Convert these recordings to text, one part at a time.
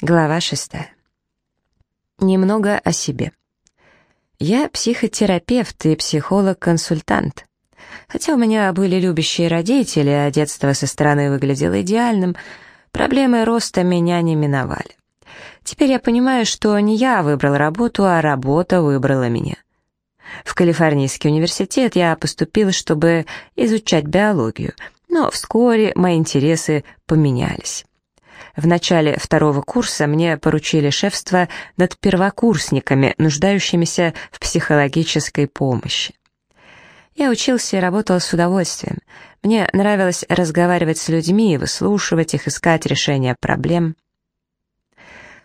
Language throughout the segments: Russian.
Глава шестая. Немного о себе. Я психотерапевт и психолог-консультант. Хотя у меня были любящие родители, а детство со стороны выглядело идеальным, проблемы роста меня не миновали. Теперь я понимаю, что не я выбрал работу, а работа выбрала меня. В Калифорнийский университет я поступил, чтобы изучать биологию, но вскоре мои интересы поменялись. В начале второго курса мне поручили шефство над первокурсниками, нуждающимися в психологической помощи. Я учился и работал с удовольствием. Мне нравилось разговаривать с людьми, выслушивать их, искать решения проблем.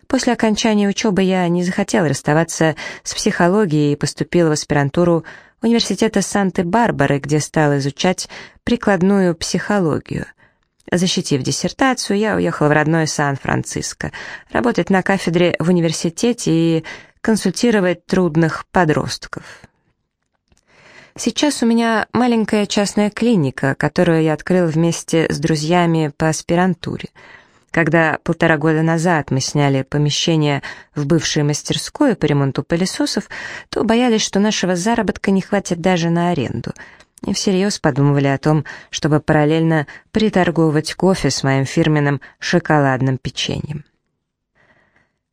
После окончания учебы я не захотел расставаться с психологией и поступил в аспирантуру университета Санты-Барбары, где стал изучать прикладную психологию — Защитив диссертацию, я уехал в родной Сан-Франциско, работать на кафедре в университете и консультировать трудных подростков. Сейчас у меня маленькая частная клиника, которую я открыл вместе с друзьями по аспирантуре. Когда полтора года назад мы сняли помещение в бывшей мастерской по ремонту пылесосов, то боялись, что нашего заработка не хватит даже на аренду — и всерьез подумывали о том, чтобы параллельно приторговывать кофе с моим фирменным шоколадным печеньем.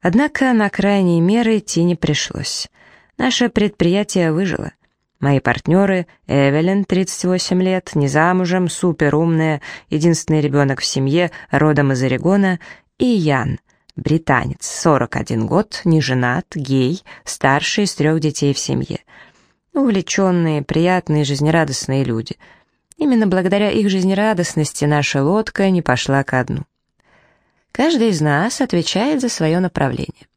Однако на крайние меры идти не пришлось. Наше предприятие выжило. Мои партнеры, Эвелин, 38 лет, не замужем, суперумная, единственный ребенок в семье, родом из Орегона, и Ян, британец, 41 год, не женат, гей, старший из трех детей в семье — Увлеченные, приятные, жизнерадостные люди. Именно благодаря их жизнерадостности наша лодка не пошла ко дну. Каждый из нас отвечает за свое направление.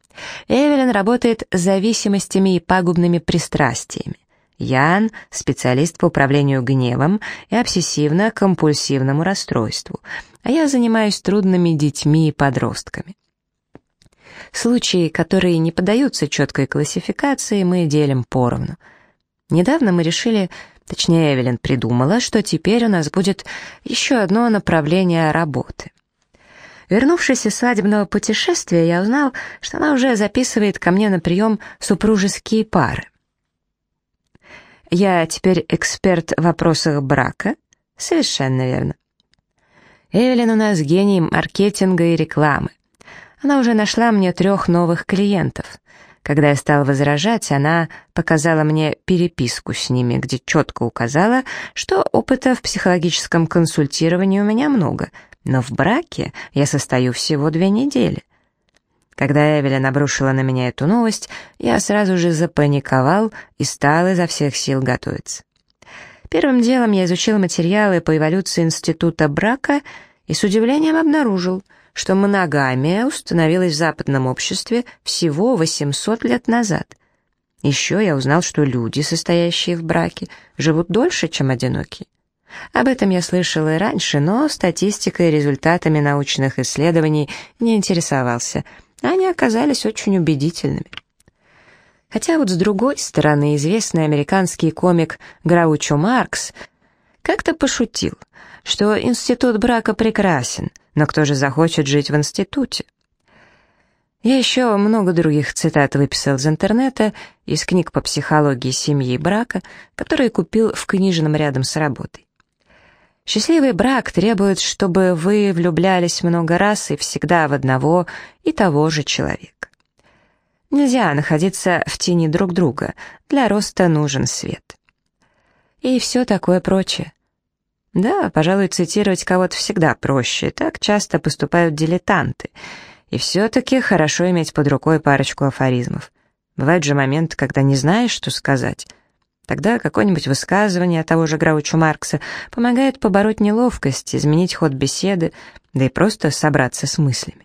Эвелин работает с зависимостями и пагубными пристрастиями. Ян — специалист по управлению гневом и обсессивно-компульсивному расстройству, а я занимаюсь трудными детьми и подростками. Случаи, которые не поддаются четкой классификации, мы делим поровну — Недавно мы решили, точнее Эвелин придумала, что теперь у нас будет еще одно направление работы. Вернувшись из свадебного путешествия, я узнал, что она уже записывает ко мне на прием супружеские пары. Я теперь эксперт в вопросах брака? Совершенно верно. Эвелин у нас гений маркетинга и рекламы. Она уже нашла мне трех новых клиентов. Когда я стал возражать, она показала мне переписку с ними, где четко указала, что опыта в психологическом консультировании у меня много, но в браке я состою всего две недели. Когда Эвелин обрушила на меня эту новость, я сразу же запаниковал и стал изо всех сил готовиться. Первым делом я изучил материалы по эволюции института брака и с удивлением обнаружил — что моногамия установилась в западном обществе всего 800 лет назад. Еще я узнал, что люди, состоящие в браке, живут дольше, чем одинокие. Об этом я слышал и раньше, но статистикой и результатами научных исследований не интересовался. Они оказались очень убедительными. Хотя вот с другой стороны, известный американский комик Граучо Маркс как-то пошутил, что институт брака прекрасен — но кто же захочет жить в институте? Я еще много других цитат выписал из интернета, из книг по психологии семьи и брака, которые купил в книжном рядом с работой. Счастливый брак требует, чтобы вы влюблялись много раз и всегда в одного и того же человека. Нельзя находиться в тени друг друга, для роста нужен свет. И все такое прочее. Да, пожалуй, цитировать кого-то всегда проще, так часто поступают дилетанты. И все-таки хорошо иметь под рукой парочку афоризмов. Бывают же моменты, когда не знаешь, что сказать. Тогда какое-нибудь высказывание того же Граучу Маркса помогает побороть неловкость, изменить ход беседы, да и просто собраться с мыслями.